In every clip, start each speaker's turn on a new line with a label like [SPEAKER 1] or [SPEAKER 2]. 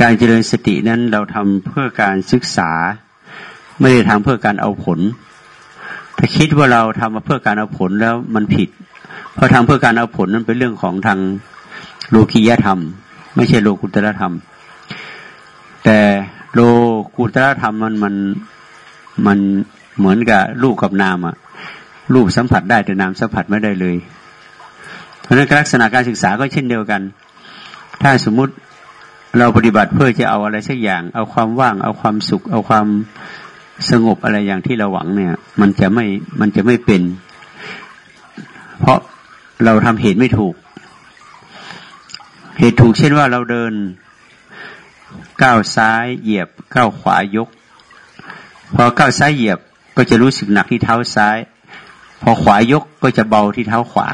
[SPEAKER 1] การเจริญสตินั้นเราทำเพื่อการศึกษา ไม่ได้ทำเพื่อการเอาผล ถ้าคิดว่าเราทำมาเพื่อการเอาผลแล้วมันผิด เพราะทำเพื่อการเอาผลนั้นเป็นเรื่องของทางโลกียธรรม ไม่ใช่โลกุตตรธรรม แต่โลกุตตรธรรมมันมันมันเหมือนกับรูปกับนามอะรูปสัมผัสได้แต่นามสัมผัสไม่ได้เลย เพราะนั้นลักษณะการศึกษาก็เช่นเดียวกัน ถ้าสมมุติ เราปฏิบัติเพื่อจะเอาอะไรสักอย่าง เอาความว่าง เอาความสุข เอาความสงบอะไรอย่างที่เราหวังเนี่ย มันจะไม่มันจะไม่เป็น เพราะเราทำเหตุไม่ถูก เหตุถูกเช่นว่าเราเดินก้าวซ้ายเหยียบก้าวขวายก พอก้าวซ้ายเหยียบก็จะรู้สึกหนักที่เท้าซ้าย พอขวายกก็จะเบาที่เท้าขวา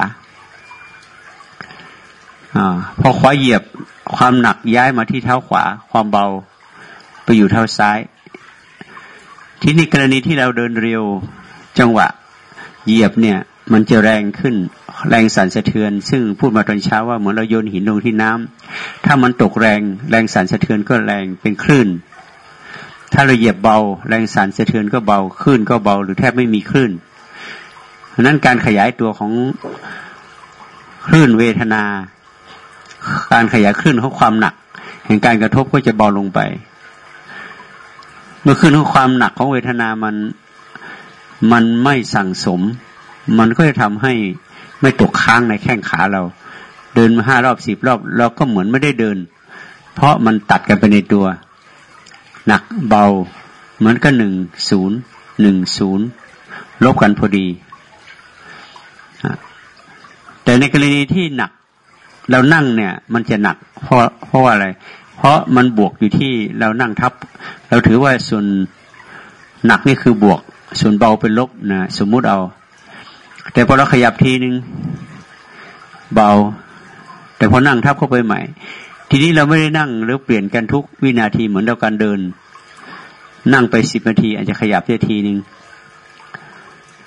[SPEAKER 1] อพอขวาเหยียบ ความหนักย้ายมาที่เท้าขวา ความเบาไปอยู่เท้าซ้าย ที่นี่กรณีที่เราเดินเร็วจังหวะ เหยียบเนี่ย มันจะแรงขึ้น แรงสั่นสะเทือน ซึ่งพูดมาตอนเช้าว่าเหมือนเราโยนหินลงที่น้ำถ้ามันตกแรงแรงสั่นสะเทือนก็แรงเป็นคลื่น ถ้าเราเหยียบเบา แรงสั่นสะเทือนก็เบาคลื่นก็เบาหรือแทบไม่มีคลื่นนั้นการขยายตัวของคลื่นเวทนา การขยายขึ้นของความหนักแห่งการกระทบก็จะเบาลงไป เมื่อขึ้นของความหนักของเวทนามันมันไม่สั่งสม มันก็จะทำให้ไม่ตกค้างในแข้งขาเรา เดินมาห้ารอบสิบรอบ เราก็เหมือนไม่ได้เดิน เพราะมันตัดกันไปในตัว หนักเบา เหมือนกับหนึ่งศูนย์หนึ่งศูนย์ลบกันพอดี แต่ในกรณีที่หนัก เรานั่งเนี่ย มันจะหนัก เพราะเพราะว่าอะไร เพราะมันบวกอยู่ที่เรานั่งทับ เราถือว่าส่วนหนักนี่คือบวก ส่วนเบาเป็นลบนะสมมุติเอา แต่พอเราขยับทีนึงเบา แต่พอนั่งทับเข้าไปใหม่ ทีนี้เราไม่ได้นั่งหรือเปลี่ยนกันทุกวินาทีเหมือนเราการเดิน นั่งไปสิบนาที อาจจะขยับได้ทีนึง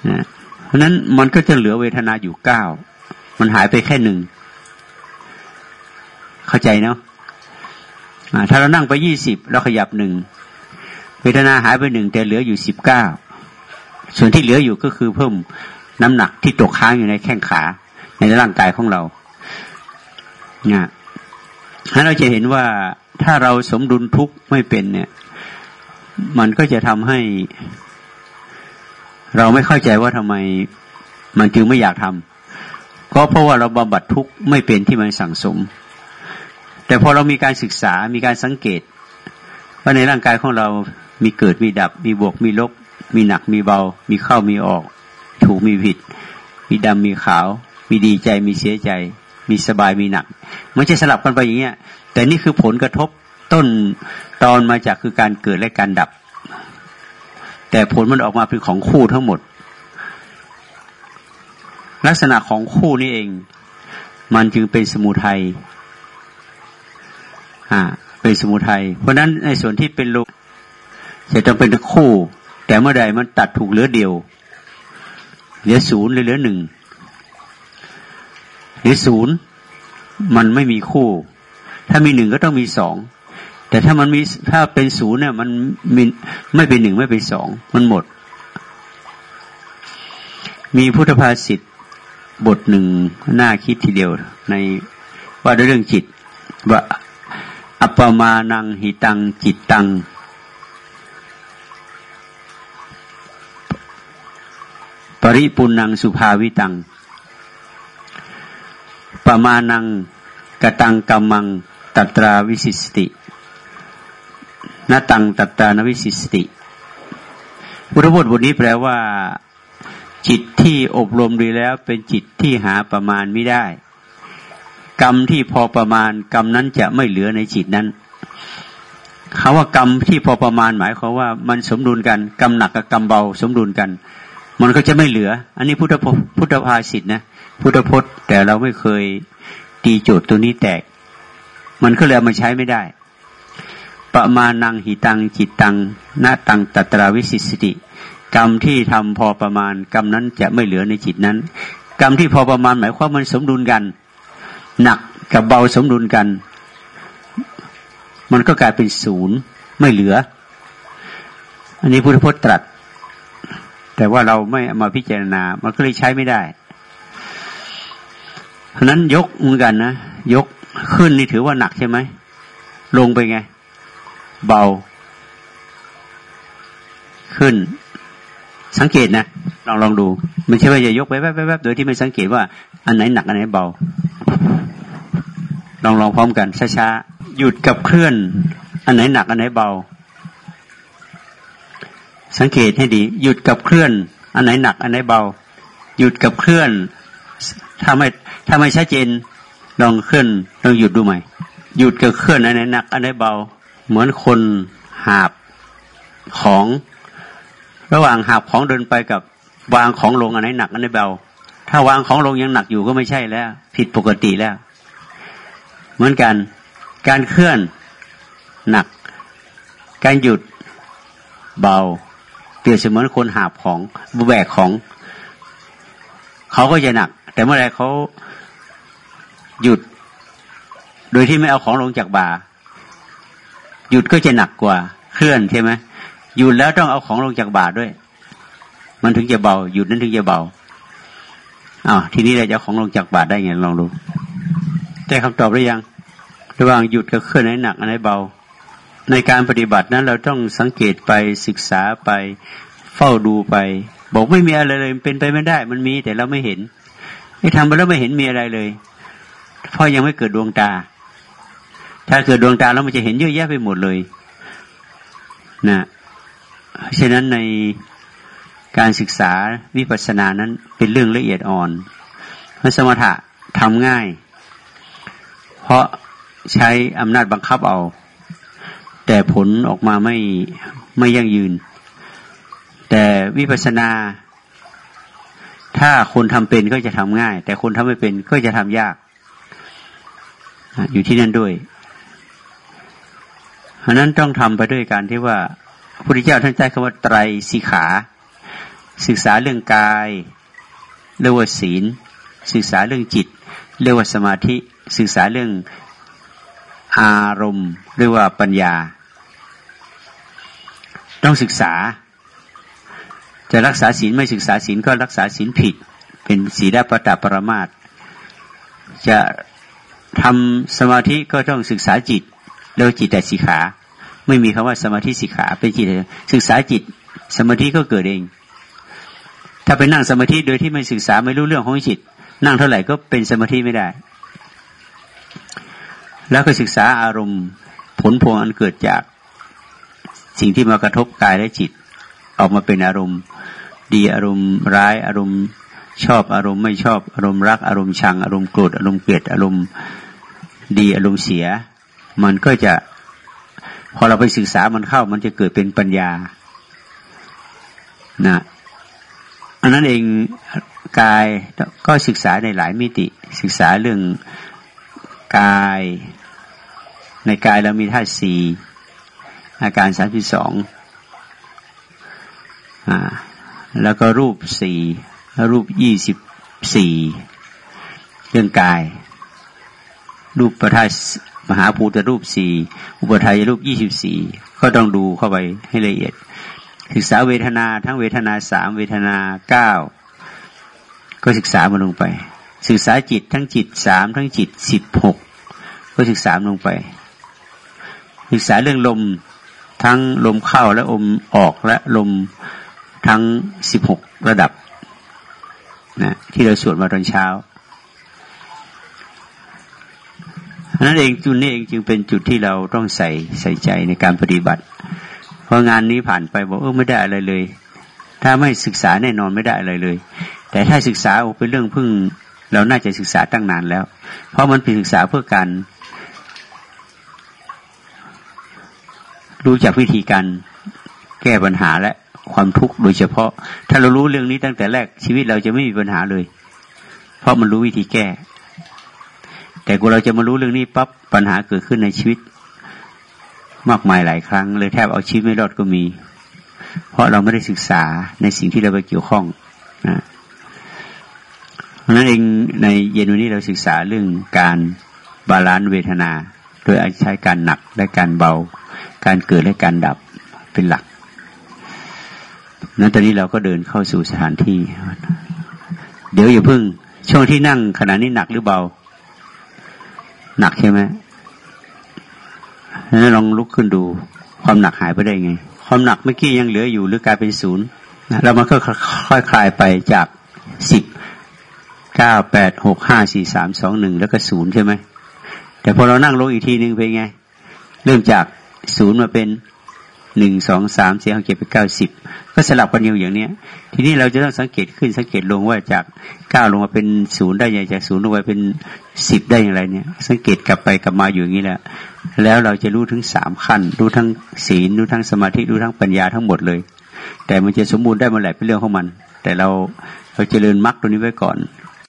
[SPEAKER 1] นะเพราะนั้นมันก็จะเหลือเวทนาอยู่เก้ามันหายไปแค่หนึ่ง เข้าใจเนาะถ้าเรานั่งไปยี่สิบเราขยับหนึ่งเวทนาหายไปหนึ่งแต่เหลืออยู่สิบเก้าส่วนที่เหลืออยู่ก็คือเพิ่มน้ำหนักที่ตกค้างอยู่ในแข้งขาในร่างกายของเราเนี่ยถ้าเราจะเห็นว่าถ้าเราสมดุลทุกข์ไม่เป็นเนี่ย มันก็จะทำให้ เราไม่เข้าใจว่าทำไมมันจึงไม่อยากทำก็เพราะว่าเราบำบัดทุกข์ไม่เป็นที่มันสั่งสม แต่พอเรามีการศึกษา มีการสังเกต ว่าในร่างกายของเรามีเกิด มีดับ มีบวก มีลบ มีหนัก มีเบา มีเข้า มีออก ถูก มีผิด มีดำ มีขาว มีดีใจ มีเสียใจ มีสบาย มีหนัก มันจะสลับกันไปอย่างเงี้ย แต่นี่คือผลกระทบต้นตอนมาจากคือการเกิดและการดับ แต่ผลมันออกมาเป็นของคู่ทั้งหมด ลักษณะของคู่นี่เอง มันจึงเป็นสมุทัย อ่าเป็นสมุทัยเพราะนั้นในส่วนที่เป็นโลจะต้องเป็นคู่ แต่เมื่อใดมันตัดถูกเหลือเดียว เหลือศูนย์หรือเหลือหนึ่งหลือศูนย์มันไม่มีคู่ ถ้ามีหนึ่งก็ต้องมีสองแต่ถ้ามันมีถ้าเป็นศูนย์เนี่ย มันมีไม่เป็นหนึ่งไม่เป็นสองมันหมด มีพุทธภาษิตบทหนึ่งน่าคิดทีเดียว ในว่าด้วยเรื่องจิตว่า อัปมานังหิตังจิตตัง ปริปุนังสุภาวิตัง ปมานังกตังกัมมังตัตราวิสิสตินตังตัตรานวิสิสติพุทธบทบทนี้แปลว่า จิตที่อบรมดีแล้วเป็นจิตที่หาประมาณไม่ได้ กรรมที่พอประมาณ กรรมนั้นจะไม่เหลือในจิตนั้นคาว่ากรรมที่พอประมาณหมายความว่ามันสมดุลกันกรรมหนักกับกรรมเบาสมดุลกัน มันก็จะไม่เหลือ อันนี้พุทธพุทธภาษิตนะพุทธพจน์ แต่เราไม่เคยตีโจทย์ตัวนี้แตก มันก็เลยเอามาใช้ไม่ได้ ประมาณนังหิตังจิตตังนาตังตัตราวิสิสติ กรรมที่ทำพอประมาณ กรรมนั้นจะไม่เหลือในจิตนั้น กรรมที่พอประมาณหมายความมันสมดุลกัน หนักกับเบาสมดุลกัน มันก็กลายเป็นศูนย์ไม่เหลือ อันนี้พุทธพจน์ตรัส แต่ว่าเราไม่มาพิจารณา มันก็เลยใช้ไม่ได้เพราะนั้นยกเหมือนกันนะยกขึ้นนี่ถือว่าหนักใช่ไหมลงไปไง เบา ขึ้น สังเกตนะลองลองดู ไม่ใช่ว่าจะยกไปแวบๆโดยที่ไม่สังเกตว่าอันไหนหนักอันไหนเบา ลองลองพร้อมกันช้าๆหยุดกับเคลื่อน อันไหนหนักอันไหนเบา สังเกตให้ดี หยุดกับเคลื่อน อันไหนหนัก อันไหนเบา หยุดกับเคลื่อนถ้าไม่ถ้าไม่ชัดเจน ลองเคลื่อนลองหยุดดูใหม่ หยุดกับเคลื่อนอันไหนหนัก อันไหนเบา เหมือนคนหาบของ ระหว่างหาบของเดินไปกับวางของลงอันไหนหนักอันไหนเบา ถ้าวางของลงยังหนักอยู่ก็ไม่ใช่แล้ว ผิดปกติแล้ว เหมือนกัน การเคลื่อนหนัก การหยุดเบา เปรียบเสมือนคนหาบของแบกของ เขาก็จะหนัก แต่เมื่อไรเขาหยุด โดยที่ไม่เอาของลงจากบ่า หยุดก็จะหนักกว่า เคลื่อนใช่ไหมหยุดแล้วต้องเอาของลงจากบ่าด้วย มันถึงจะเบา หยุดนั้นถึงจะเบาอ้าวทีนี้เราจะของลงจากบาทได้ไงลองดู ได้คำตอบหรือยัง ระหว่างหยุดกับเคลื่อนไหนหนักอันไหนเบา ในการปฏิบัตินั้น เราต้องสังเกตไปศึกษาไปเฝ้าดูไป บอกไม่มีอะไรเลยเป็นไปไม่ได้ มันมีแต่เราไม่เห็นไม่ทำไปแล้วไม่เห็นมีอะไรเลยเพราะยังไม่เกิดดวงตา ถ้าเกิดดวงตาแล้วมันจะเห็นเยอะแยะไปหมดเลยนะฉะนั้นในการศึกษาวิปัสสนานั้นเป็นเรื่องละเอียดอ่อนเพราะสมถะทำง่าย เพราะใช้อำนาจบังคับเอา แต่ผลออกมาไม่ไม่ยั่งยืน แต่วิปัสสนา ถ้าคนทำเป็นก็จะทำง่าย แต่คนทำไม่เป็นก็จะทำยาก อยู่ที่นั่นด้วยเพราะนั้นต้องทำไปด้วยการที่ว่าพระพุทธเจ้าท่านใช้คำว่าไตรสิขา ศึกษาเรื่องกายเรียกว่าศีล ศึกษาเรื่องจิต เรียกว่าสมาธิ ศึกษาเรื่องอารมณ์เรียกว่าปัญญา ต้องศึกษา จะรักษาศีลไม่ศึกษาศีลก็รักษาศีลผิด เป็นศีลปตปรมาตจะทำสมาธิก็ต้องศึกษาจิตเรียกว่าจิตแต่สิขา ไม่มีคำว่าสมาธิสิขาเป็นจิตศึกษาจิต สมาธิก็เกิดเอง ถ้าไปนั่งสมาธิโดยที่ไม่ศึกษาไม่รู้เรื่องของจิต นั่งเท่าไหร่ก็เป็นสมาธิไม่ได้ แล้วก็ศึกษาอารมณ์ผลพวงอันเกิดจากสิ่งที่มากระทบกายและจิต ออกมาเป็นอารมณ์ ดีอารมณ์ร้ายอารมณ์ชอบอารมณ์ไม่ชอบอารมณ์รักอารมณ์ชังอารมณ์โกรธอารมณ์เกลียดอารมณ์ดีอารมณ์เสีย มันก็จะพอเราไปศึกษามันเข้ามันจะเกิดเป็นปัญญานะอันนั้นเองกายก็ศึกษาในหลายมิติ ศึกษาเรื่องกาย ในกายเรามีธาตุสี่อาการสามสิบสองอ่าแล้วก็รูปสี่รูปยี่สิบสี่เรื่องกาย รูปประทัยมหาภูตรูปสี่อุปทายรูปยี่สิบสี่ก็ต้องดูเข้าไปให้ละเอียด ศึกษาเวทนาทั้งเวทนาสามเวทนาเก้าก็ศึกษามาลงไป ศึกษาจิตทั้งจิตสามทั้งจิตสิบหกก็ศึกษาลงไป ศึกษาเรื่องลมทั้งลมเข้าและอมออกและลมทั้งสิบหกระดับนะที่เราสวดมาตอนเช้านั่นเองจุดนี้เองจึงเป็นจุดที่เราต้องใส่ใส่ใจในการปฏิบัติพองานนี้ผ่านไปบอกเออไม่ได้อะไรเลย ถ้าไม่ศึกษาแน่นอนไม่ได้อะไรเลย แต่ถ้าศึกษาเป็นเรื่องพึ่ง เราน่าจะศึกษาตั้งนานแล้ว เพราะมันเป็นศึกษาเพื่อการ รู้จักวิธีการแก้ปัญหาและความทุกข์โดยเฉพาะ ถ้าเรารู้เรื่องนี้ตั้งแต่แรกชีวิตเราจะไม่มีปัญหาเลย เพราะมันรู้วิธีแก้ แต่กูเราจะมารู้เรื่องนี้ปั๊บปัญหาเกิดขึ้นในชีวิต มากมายหลายครั้ง เลยแทบเอาชีวิตไม่รอดก็มี เพราะเราไม่ได้ศึกษาในสิ่งที่เราไปเกี่ยวข้องนะเพราะนั้นเองในเย็นวันนี้เราศึกษาเรื่องการ balance เวทนา โดยอาศัยการหนักและการเบา การเกิดและการดับเป็นหลักนั้นตอนนี้เราก็เดินเข้าสู่สถานที่ เดี๋ยวอย่าพึ่ง ช่วงที่นั่งขณะนี้หนักหรือเบา หนักใช่ไหมนั้นลองลุกขึ้นดู ความหนักหายไปได้ไง ความหนักเมื่อกี้ยังเหลืออยู่หรือกลายเป็นศูนย์เรามาค่อยๆคลายไปจากสิบเก้าแปดหกห้าสี่สามสองหนึ่งแล้วก็ศูนย์ใช่ไหมแต่พอเรานั่งลงอีกทีหนึ่งเป็นไง เริ่มจาก ศูนย์มาเป็นหนึ่งสองสามสี่ห้าเจ็ดไปเก้าสิบก็สลับกันอยู่อย่างเนี้ย ทีนี้เราจะต้องสังเกตขึ้นสังเกตลงว่าจากเก้าลงมาเป็นศูนย์ได้อย่างจากศูนย์ลงไปเป็นสิบได้อย่างไรเนี่ย สังเกตกลับไปกลับมาอยู่อย่างนี้แหละแล้วเราจะรู้ถึงสามขั้น รู้ทั้งศีลรู้ทั้งสมาธิรู้ทั้งปัญญาทั้งหมดเลย แต่มันจะสมบูรณ์ได้เมื่อไหร่เป็นเรื่องของมัน แต่เราเราจเจริญมรรคตัวนี้ไว้ก่อน